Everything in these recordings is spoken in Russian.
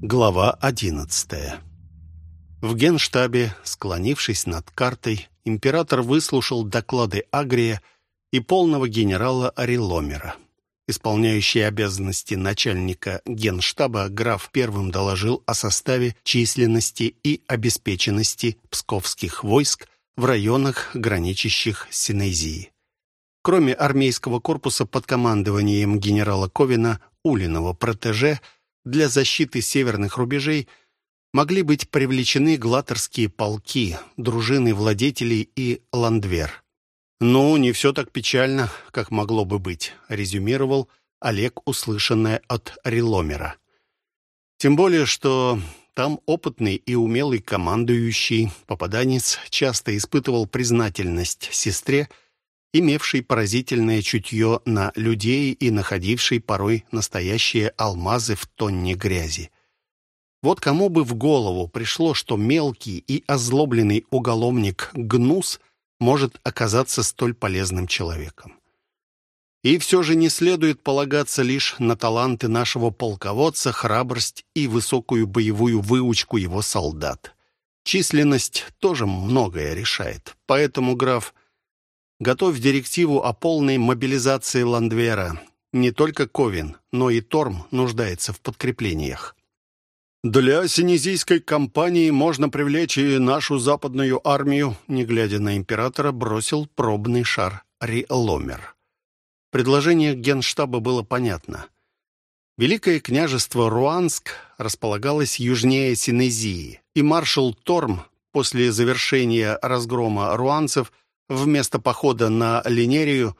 Глава одиннадцатая В генштабе, склонившись над картой, император выслушал доклады Агрия и полного генерала Ореломера. Исполняющий обязанности начальника генштаба граф первым доложил о составе, численности и обеспеченности псковских войск в районах, граничащих с Синезией. Кроме армейского корпуса под командованием генерала Ковина, Улиного протеже, для защиты северных рубежей могли быть привлечены глаторские полки, дружины владетелей и ландвер. «Ну, не все так печально, как могло бы быть», — резюмировал Олег, услышанное от Реломера. «Тем более, что там опытный и умелый командующий попаданец часто испытывал признательность сестре, имевшей поразительное чутье на людей и находившей порой настоящие алмазы в тонне грязи. Вот кому бы в голову пришло, что мелкий и озлобленный уголовник Гнус может оказаться столь полезным человеком. И все же не следует полагаться лишь на таланты нашего полководца, храбрость и высокую боевую выучку его солдат. Численность тоже многое решает. Поэтому, граф, готовь директиву о полной мобилизации Ландвера. Не только Ковин, но и Торм нуждается в подкреплениях. Для синезийской кампании можно привлечь и нашу западную армию, не глядя на императора, бросил пробный шар Риэломер. Предложение генштаба было понятно. Великое княжество Руанск располагалось южнее Синезии, и маршал Торм после завершения разгрома руанцев вместо похода на Линерию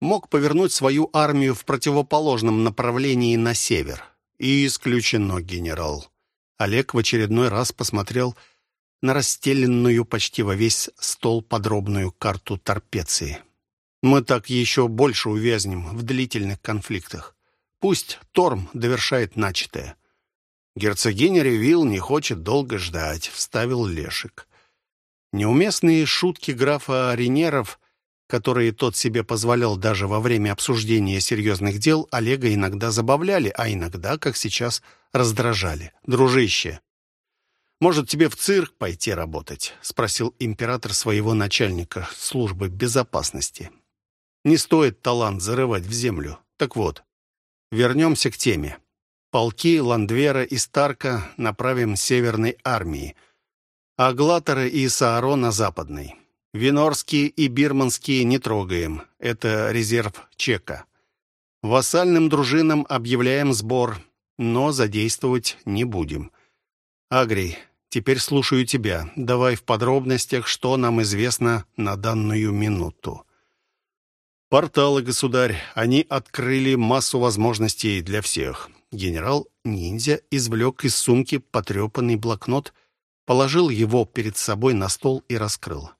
мог повернуть свою армию в противоположном направлении на север. И исключено, генерал. Олег в очередной раз посмотрел на расстеленную почти во весь стол подробную карту Торпеции. Мы так еще больше увязнем в длительных конфликтах. Пусть Торм довершает начатое. Герцогиня Ревил не хочет долго ждать, вставил Лешик. Неуместные шутки графа Ренеров, которые тот себе позволял даже во время обсуждения серьезных дел, Олега иногда забавляли, а иногда, как сейчас, раздражали. «Дружище, может, тебе в цирк пойти работать?» — спросил император своего начальника службы безопасности. «Не стоит талант зарывать в землю. Так вот, вернемся к теме. Полки Ландвера и Старка направим Северной армии, а и Саарона — Западной. Винорские и Бирманские не трогаем. Это резерв Чека. Вассальным дружинам объявляем сбор но задействовать не будем. Агрий, теперь слушаю тебя. Давай в подробностях, что нам известно на данную минуту. Порталы, государь, они открыли массу возможностей для всех. Генерал-ниндзя извлек из сумки потрепанный блокнот, положил его перед собой на стол и раскрыл.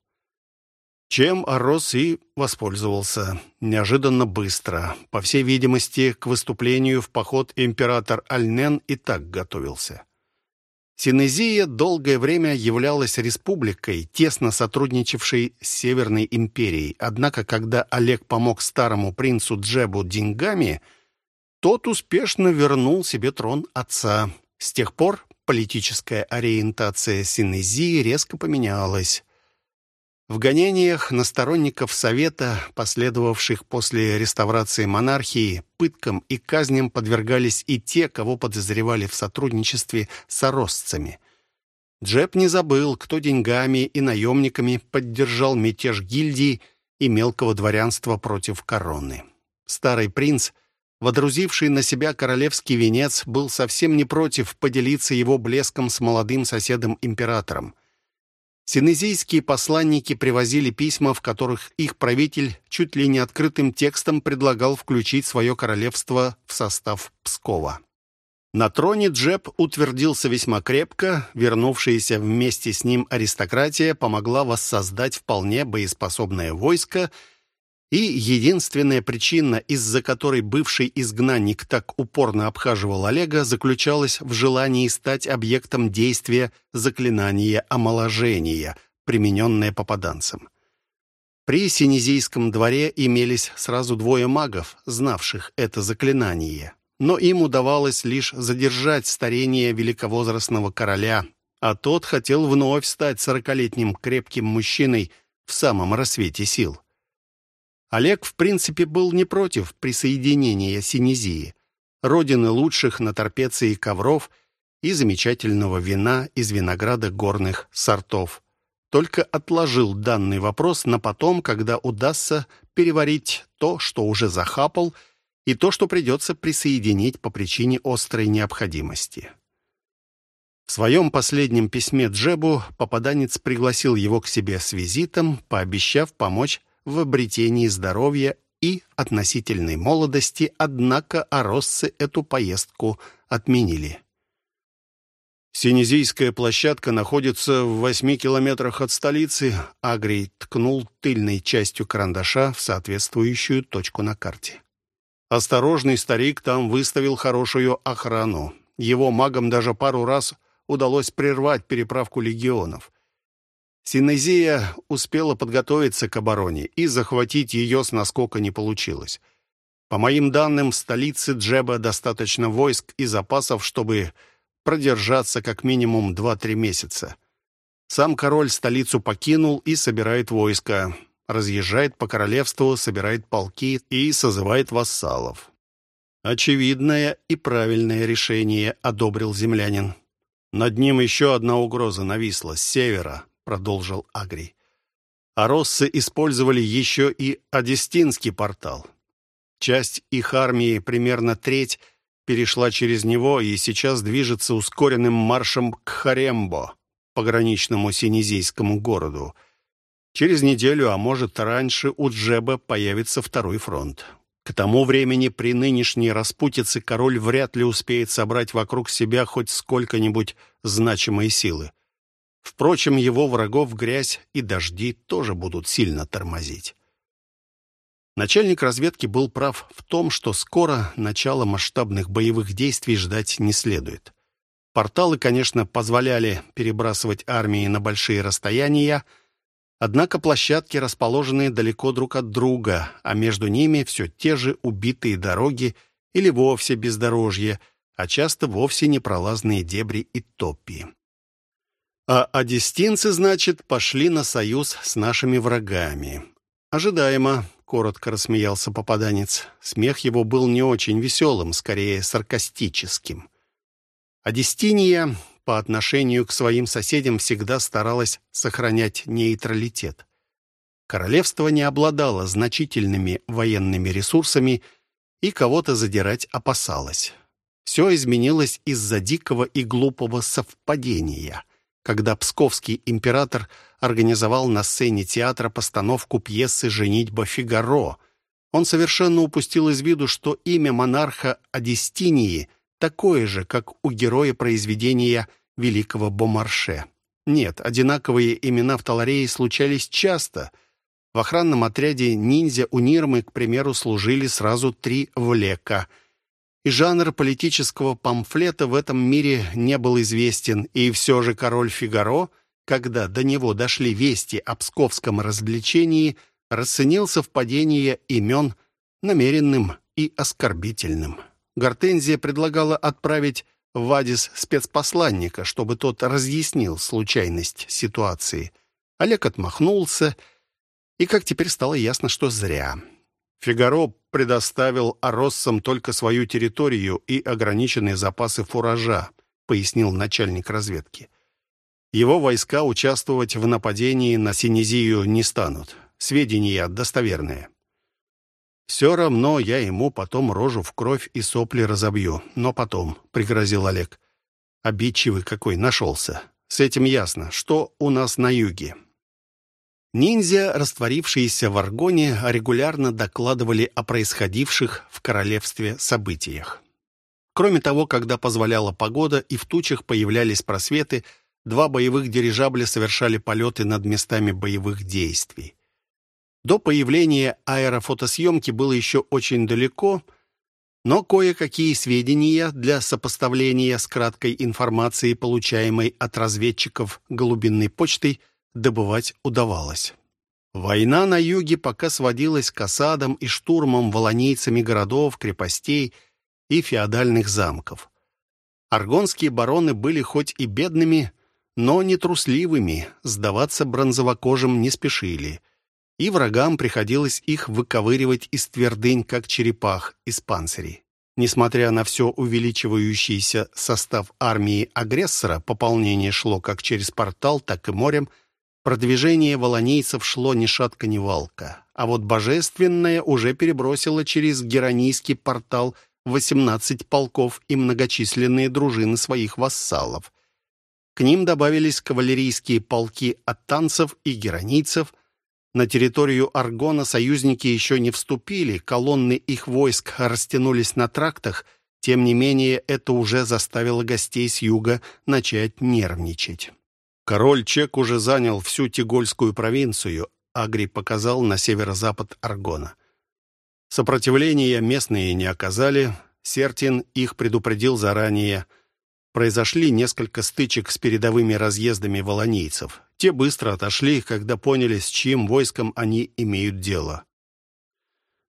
Чем Арос и воспользовался. Неожиданно быстро. По всей видимости, к выступлению в поход император Альнен и так готовился. Синезия долгое время являлась республикой, тесно сотрудничавшей с Северной империей. Однако, когда Олег помог старому принцу Джебу деньгами, тот успешно вернул себе трон отца. С тех пор политическая ориентация Синезии резко поменялась. В гонениях на сторонников Совета, последовавших после реставрации монархии, пыткам и казням подвергались и те, кого подозревали в сотрудничестве с оросцами. Джеб не забыл, кто деньгами и наемниками поддержал мятеж гильдии и мелкого дворянства против короны. Старый принц, водрузивший на себя королевский венец, был совсем не против поделиться его блеском с молодым соседом-императором. Синезийские посланники привозили письма, в которых их правитель чуть ли не открытым текстом предлагал включить свое королевство в состав Пскова. На троне Джеб утвердился весьма крепко, вернувшаяся вместе с ним аристократия помогла воссоздать вполне боеспособное войско – и единственная причина, из-за которой бывший изгнанник так упорно обхаживал Олега, заключалась в желании стать объектом действия заклинания омоложения, примененное попаданцем. При Синезийском дворе имелись сразу двое магов, знавших это заклинание. но им удавалось лишь задержать старение великовозрастного короля, а тот хотел вновь стать сорокалетним крепким мужчиной в самом рассвете сил. Олег, в принципе, был не против присоединения Синезии, родины лучших на торпеции ковров и замечательного вина из винограда горных сортов. Только отложил данный вопрос на потом, когда удастся переварить то, что уже захапал, и то, что придется присоединить по причине острой необходимости. В своем последнем письме Джебу попаданец пригласил его к себе с визитом, пообещав помочь в обретении здоровья и относительной молодости, однако оросцы эту поездку отменили. Синезийская площадка находится в восьми километрах от столицы. Агрий ткнул тыльной частью карандаша в соответствующую точку на карте. Осторожный старик там выставил хорошую охрану. Его магам даже пару раз удалось прервать переправку легионов. Синезия успела подготовиться к обороне, и захватить ее с наскока не получилось. По моим данным, в столице Джеба достаточно войск и запасов, чтобы продержаться как минимум 2-3 месяца. Сам король столицу покинул и собирает войско, разъезжает по королевству, собирает полки и созывает вассалов. Очевидное и правильное решение одобрил землянин. Над ним еще одна угроза нависла с севера, продолжил Агрий. А россы использовали еще и Одестинский портал. Часть их армии, примерно треть, перешла через него и сейчас движется ускоренным маршем к Харембо, пограничному синезийскому городу. Через неделю, а может раньше, у Джеба появится второй фронт. К тому времени при нынешней распутице король вряд ли успеет собрать вокруг себя хоть сколько-нибудь значимой силы. Впрочем, его врагов грязь и дожди тоже будут сильно тормозить. Начальник разведки был прав в том, что скоро начало масштабных боевых действий ждать не следует. Порталы, конечно, позволяли перебрасывать армии на большие расстояния, однако площадки расположены далеко друг от друга, а между ними все те же убитые дороги или вовсе бездорожье, а часто вовсе непролазные дебри и топи. А одестинцы, значит, пошли на союз с нашими врагами. Ожидаемо, коротко рассмеялся попаданец. Смех его был не очень веселым, скорее саркастическим. Одестиния по отношению к своим соседям всегда старалась сохранять нейтралитет. Королевство не обладало значительными военными ресурсами и кого-то задирать опасалось. Все изменилось из-за дикого и глупого совпадения — когда псковский император организовал на сцене театра постановку пьесы «Женитьба Фигаро». Он совершенно упустил из виду, что имя монарха Адестинии такое же, как у героя произведения великого Бомарше. Нет, одинаковые имена в Таларее случались часто. В охранном отряде ниндзя у Нирмы, к примеру, служили сразу три влека — и жанр политического памфлета в этом мире не был известен, и все же король Фигаро, когда до него дошли вести о псковском развлечении, расценил совпадение имен намеренным и оскорбительным. Гортензия предлагала отправить в Адис спецпосланника, чтобы тот разъяснил случайность ситуации. Олег отмахнулся, и, как теперь стало ясно, что зря. Фигаро предоставил ороссам только свою территорию и ограниченные запасы фуража, пояснил начальник разведки. Его войска участвовать в нападении на Синезию не станут. Сведения достоверные. «Все равно я ему потом рожу в кровь и сопли разобью. Но потом», — пригрозил Олег. «Обидчивый какой нашелся. С этим ясно. Что у нас на юге? Ниндзя, растворившиеся в аргоне, регулярно докладывали о происходивших в королевстве событиях. Кроме того, когда позволяла погода и в тучах появлялись просветы, два боевых дирижабля совершали полеты над местами боевых действий. До появления аэрофотосъемки было еще очень далеко, но кое-какие сведения для сопоставления с краткой информацией, получаемой от разведчиков голубинной почтой – добывать удавалось. Война на юге пока сводилась к осадам и штурмам волонейцами городов, крепостей и феодальных замков. Аргонские бароны были хоть и бедными, но не трусливыми, сдаваться бронзовокожим не спешили, и врагам приходилось их выковыривать из твердынь, как черепах из панцирей. Несмотря на все увеличивающийся состав армии агрессора, пополнение шло как через портал, так и морем, продвижение волонейцев шло ни шатка, ни валка. А вот божественное уже перебросило через Геронийский портал 18 полков и многочисленные дружины своих вассалов. К ним добавились кавалерийские полки от танцев и геронийцев – на территорию Аргона союзники еще не вступили, колонны их войск растянулись на трактах, тем не менее это уже заставило гостей с юга начать нервничать. Король Чек уже занял всю Тигольскую провинцию, Агри показал на северо-запад Аргона. Сопротивления местные не оказали, Сертин их предупредил заранее. Произошли несколько стычек с передовыми разъездами волонийцев. Те быстро отошли, когда поняли, с чьим войском они имеют дело.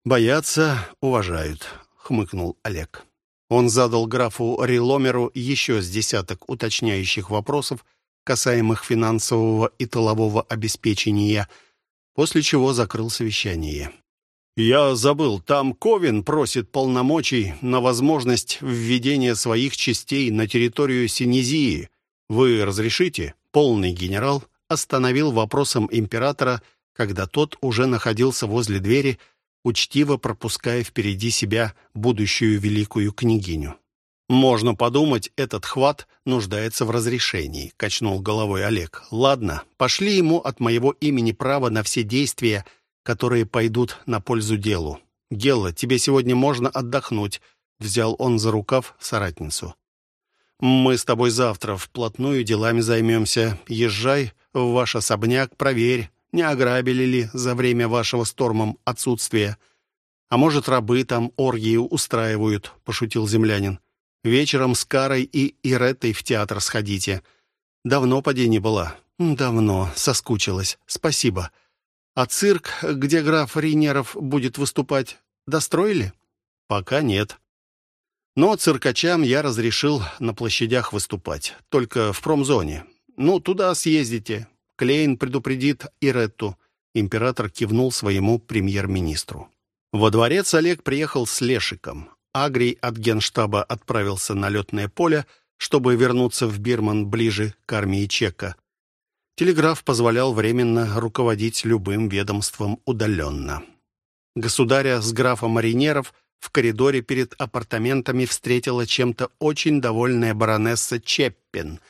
«Боятся, уважают», — хмыкнул Олег. Он задал графу Риломеру еще с десяток уточняющих вопросов, касаемых финансового и тылового обеспечения, после чего закрыл совещание. «Я забыл, там Ковин просит полномочий на возможность введения своих частей на территорию Синезии. Вы разрешите?» Полный генерал остановил вопросом императора, когда тот уже находился возле двери, учтиво пропуская впереди себя будущую великую княгиню. «Можно подумать, этот хват нуждается в разрешении», — качнул головой Олег. «Ладно, пошли ему от моего имени право на все действия, которые пойдут на пользу делу. Гелла, тебе сегодня можно отдохнуть», — взял он за рукав соратницу. «Мы с тобой завтра вплотную делами займемся. Езжай в ваш особняк, проверь, не ограбили ли за время вашего стормом отсутствия. А может, рабы там оргию устраивают, пошутил землянин. Вечером с Карой и Иреттой в театр сходите. Давно поди не была. Давно, соскучилась. Спасибо. А цирк, где граф Ринеров будет выступать, достроили? Пока нет. Но циркачам я разрешил на площадях выступать, только в промзоне. «Ну, туда съездите. Клейн предупредит Иретту». Император кивнул своему премьер-министру. Во дворец Олег приехал с Лешиком. Агрий от генштаба отправился на летное поле, чтобы вернуться в Бирман ближе к армии Чека. Телеграф позволял временно руководить любым ведомством удаленно. Государя с графом Маринеров в коридоре перед апартаментами встретила чем-то очень довольная баронесса Чеппин —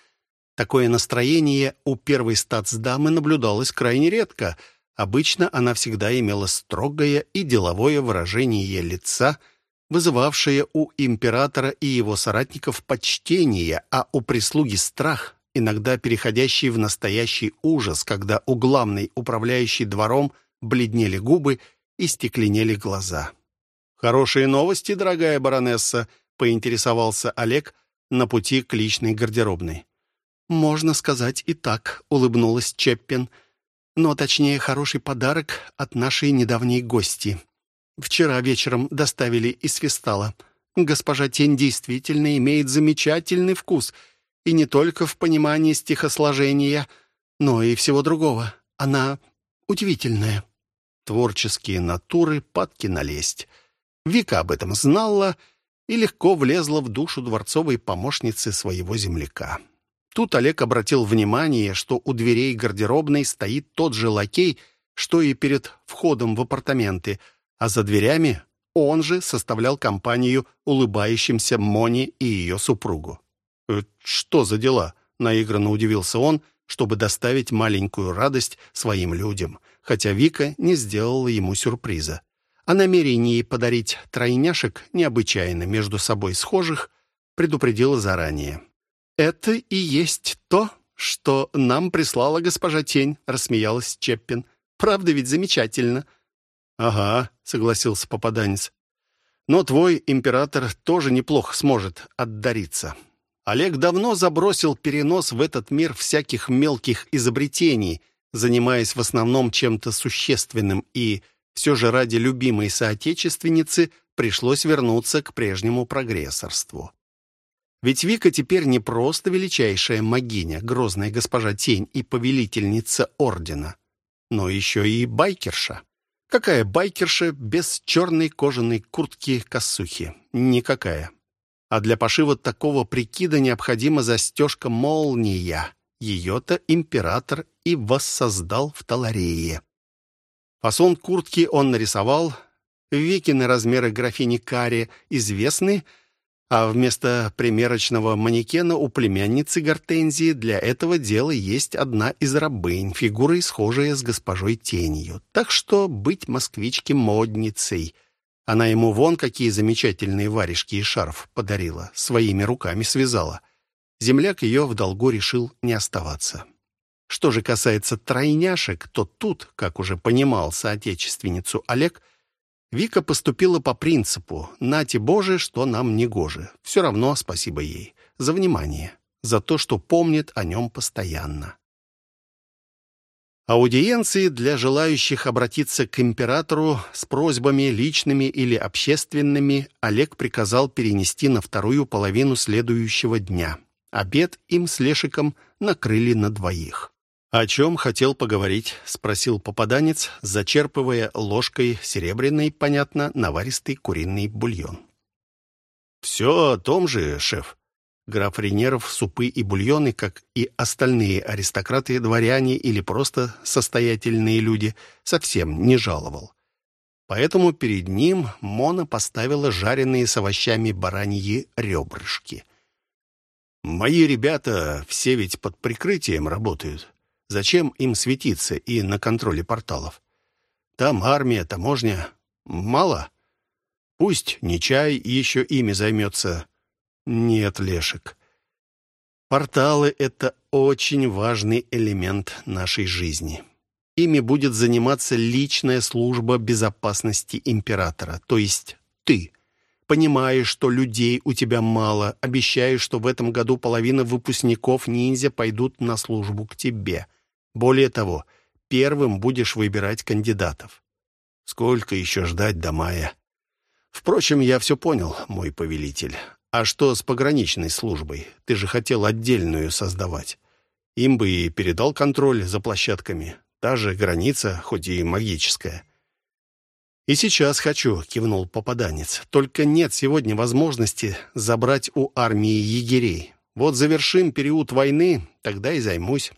Такое настроение у первой статсдамы наблюдалось крайне редко. Обычно она всегда имела строгое и деловое выражение лица, вызывавшее у императора и его соратников почтение, а у прислуги страх, иногда переходящий в настоящий ужас, когда у главной управляющей двором бледнели губы и стекленели глаза. «Хорошие новости, дорогая баронесса», — поинтересовался Олег на пути к личной гардеробной. «Можно сказать и так», — улыбнулась Чеппин. «Но точнее, хороший подарок от нашей недавней гости. Вчера вечером доставили из Фистала. Госпожа Тень действительно имеет замечательный вкус, и не только в понимании стихосложения, но и всего другого. Она удивительная». Творческие натуры падки налезть. Вика об этом знала и легко влезла в душу дворцовой помощницы своего земляка. Тут Олег обратил внимание, что у дверей гардеробной стоит тот же лакей, что и перед входом в апартаменты, а за дверями он же составлял компанию улыбающимся Моне и ее супругу. «Э, «Что за дела?» — наигранно удивился он, чтобы доставить маленькую радость своим людям, хотя Вика не сделала ему сюрприза. О намерении подарить тройняшек, необычайно между собой схожих, предупредила заранее. «Это и есть то, что нам прислала госпожа Тень», — рассмеялась Чеппин. «Правда ведь замечательно?» «Ага», — согласился попаданец. «Но твой император тоже неплохо сможет отдариться». Олег давно забросил перенос в этот мир всяких мелких изобретений, занимаясь в основном чем-то существенным и все же ради любимой соотечественницы пришлось вернуться к прежнему прогрессорству. Ведь Вика теперь не просто величайшая магиня, грозная госпожа Тень и повелительница Ордена, но еще и байкерша. Какая байкерша без черной кожаной куртки-косухи? Никакая. А для пошива такого прикида необходима застежка молния. Ее-то император и воссоздал в Таларее. Фасон куртки он нарисовал. Викины размеры графини Кари известны, а вместо примерочного манекена у племянницы Гортензии для этого дела есть одна из рабынь, фигурой схожая с госпожой Тенью. Так что быть москвичке модницей. Она ему вон какие замечательные варежки и шарф подарила, своими руками связала. Земляк ее в долгу решил не оставаться. Что же касается тройняшек, то тут, как уже понимал соотечественницу Олег, Вика поступила по принципу «Нате, Боже, что нам не гоже». Все равно спасибо ей за внимание, за то, что помнит о нем постоянно. Аудиенции для желающих обратиться к императору с просьбами личными или общественными Олег приказал перенести на вторую половину следующего дня. Обед им с Лешиком накрыли на двоих. «О чем хотел поговорить?» — спросил попаданец, зачерпывая ложкой серебряный, понятно, наваристый куриный бульон. «Все о том же, шеф». Граф Ренеров супы и бульоны, как и остальные аристократы, дворяне или просто состоятельные люди, совсем не жаловал. Поэтому перед ним Мона поставила жареные с овощами бараньи ребрышки. «Мои ребята все ведь под прикрытием работают. Зачем им светиться и на контроле порталов? Там армия, таможня. Мало? Пусть Нечай еще ими займется. Нет, Лешек. Порталы — это очень важный элемент нашей жизни. Ими будет заниматься личная служба безопасности императора, то есть ты. Понимаешь, что людей у тебя мало, обещаешь, что в этом году половина выпускников ниндзя пойдут на службу к тебе — более того, первым будешь выбирать кандидатов. Сколько еще ждать до мая? Впрочем, я все понял, мой повелитель. А что с пограничной службой? Ты же хотел отдельную создавать. Им бы и передал контроль за площадками. Та же граница, хоть и магическая. «И сейчас хочу», — кивнул попаданец. «Только нет сегодня возможности забрать у армии егерей. Вот завершим период войны, тогда и займусь».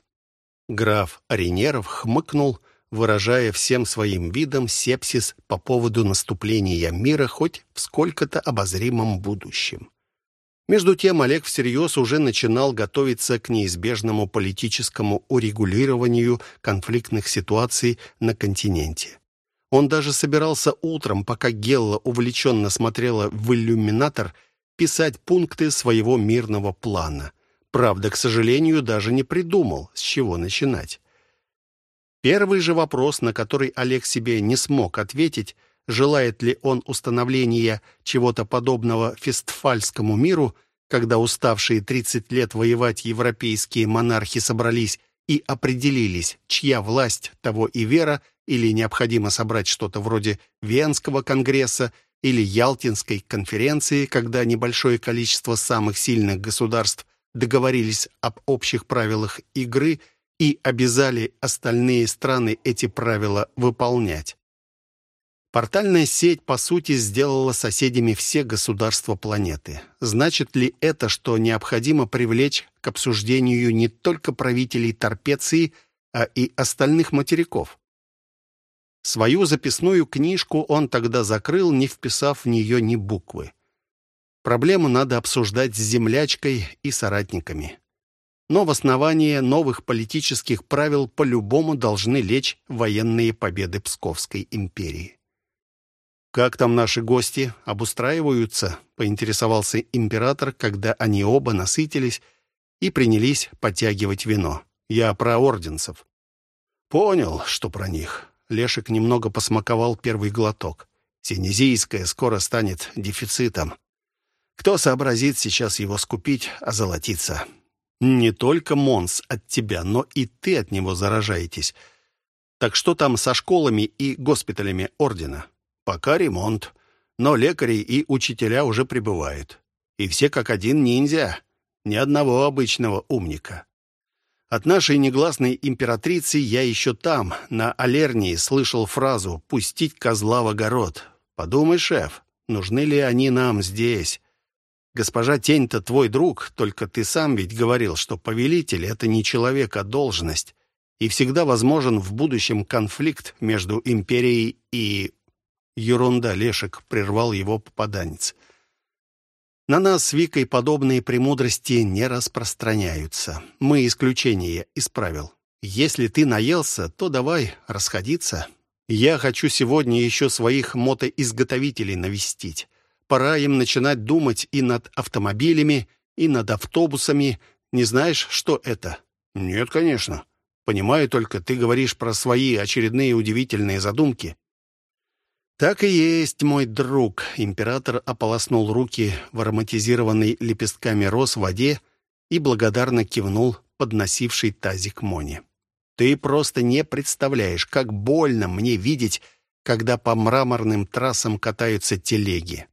Граф Ренеров хмыкнул, выражая всем своим видом сепсис по поводу наступления мира хоть в сколько-то обозримом будущем. Между тем Олег всерьез уже начинал готовиться к неизбежному политическому урегулированию конфликтных ситуаций на континенте. Он даже собирался утром, пока Гелла увлеченно смотрела в иллюминатор, писать пункты своего мирного плана – Правда, к сожалению, даже не придумал, с чего начинать. Первый же вопрос, на который Олег себе не смог ответить, желает ли он установления чего-то подобного фестфальскому миру, когда уставшие 30 лет воевать европейские монархи собрались и определились, чья власть, того и вера, или необходимо собрать что-то вроде Венского конгресса или Ялтинской конференции, когда небольшое количество самых сильных государств договорились об общих правилах игры и обязали остальные страны эти правила выполнять. Портальная сеть, по сути, сделала соседями все государства планеты. Значит ли это, что необходимо привлечь к обсуждению не только правителей Торпеции, а и остальных материков? Свою записную книжку он тогда закрыл, не вписав в нее ни буквы. Проблему надо обсуждать с землячкой и соратниками. Но в основании новых политических правил по-любому должны лечь военные победы Псковской империи. «Как там наши гости? Обустраиваются?» — поинтересовался император, когда они оба насытились и принялись подтягивать вино. «Я про орденцев». «Понял, что про них». Лешек немного посмаковал первый глоток. «Синезийская скоро станет дефицитом. Кто сообразит сейчас его скупить, озолотиться? Не только Монс от тебя, но и ты от него заражаетесь. Так что там со школами и госпиталями ордена? Пока ремонт. Но лекари и учителя уже прибывают. И все как один ниндзя. Ни одного обычного умника. От нашей негласной императрицы я еще там, на Алернии, слышал фразу «пустить козла в огород». Подумай, шеф, нужны ли они нам здесь? Госпожа Тень-то твой друг, только ты сам ведь говорил, что повелитель — это не человек, а должность. И всегда возможен в будущем конфликт между империей и... Ерунда, Лешек прервал его попаданец. На нас с Викой подобные премудрости не распространяются. Мы исключение исправил. Если ты наелся, то давай расходиться. Я хочу сегодня еще своих мотоизготовителей навестить. Пора им начинать думать и над автомобилями, и над автобусами. Не знаешь, что это? Нет, конечно. Понимаю только, ты говоришь про свои очередные удивительные задумки. «Так и есть, мой друг!» Император ополоснул руки в ароматизированной лепестками роз в воде и благодарно кивнул подносивший тазик Моне. «Ты просто не представляешь, как больно мне видеть, когда по мраморным трассам катаются телеги».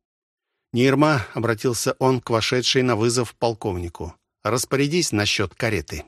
«Нирма», — обратился он к вошедшей на вызов полковнику, — «распорядись насчет кареты».